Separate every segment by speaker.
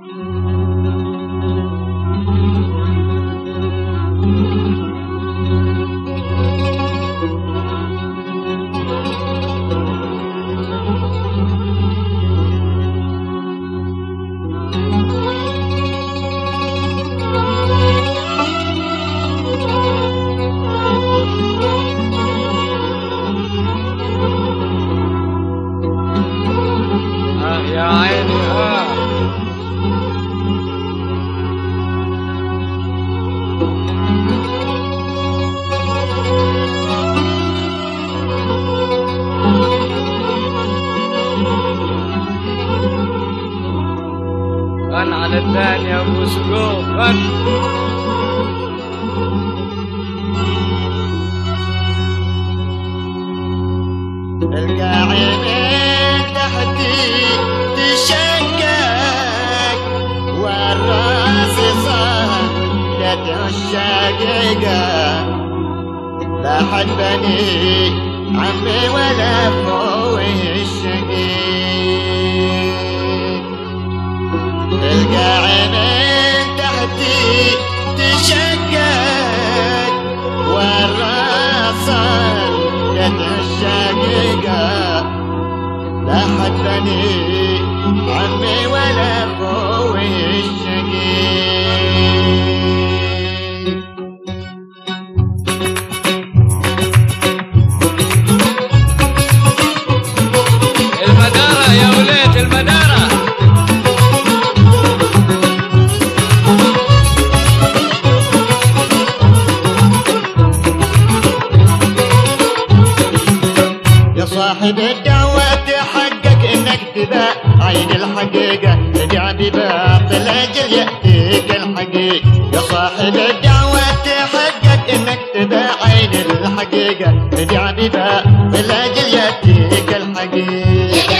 Speaker 1: 嗯嗯嗯嗯嗯嗯嗯嗯嗯 غن على الثاني يا غن
Speaker 2: القاعدين تحتي تشقق. والراس صار الشقيقة. لا حد بني عمي ولا لا حد بني عمي ولا أخوي الشقيق
Speaker 1: المدارة يا ولاد المدارة.
Speaker 2: يا صاحب الدعوة تحقق إنك تباع عين الحقيقة تدع بباطل أجل يأتيك الحقيق يا صاحب الدعوة تحقق إنك تباع عين الحقيقة تدع بباطل أجل يأتيك الحقيق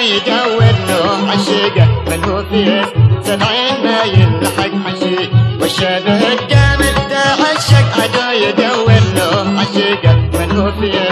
Speaker 2: يدور له عشيقة من هو في سبعين ما يلحق حشيق والشبه الجامر تعشق عدو يدور له عشيقة من هو في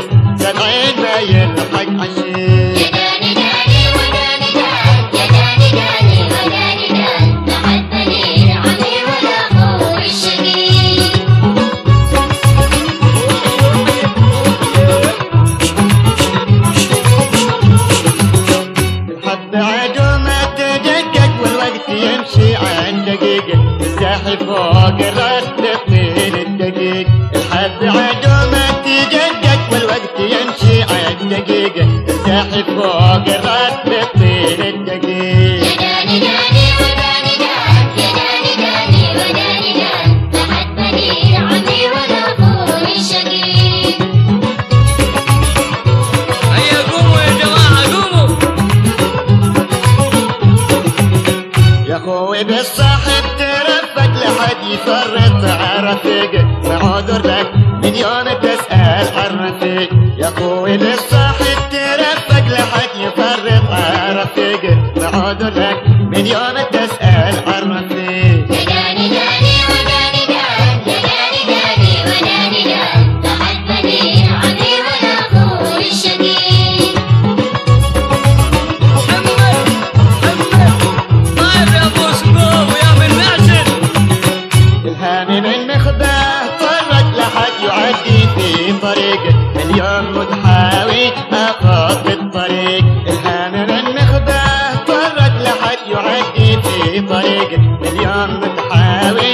Speaker 2: الساحي فوق الراس تطين الدقيق. الحب عدو ما تدقق والوقت يمشي عن دقيقة الساحي فوق الراس تطين الدقيق.
Speaker 3: يا داني داني وداني دان. يا داني داني وداني عمي ولا أخوي الشقيق
Speaker 1: هيا قوموا يا جماعة قوموا.
Speaker 2: يا أخوي بالصاحب يفرط عرفيق ما عذر لك. من يوم تسأل رفيق يا أخوي بالصاحب ترفق لحد يفرط عرفيق ما عذر لك. من يوم تسأل في طريقه اليوم متحاوي اخذ بالطريق الهامي من مخباه فرق لحد يعدي في طريقه اليوم متحاوي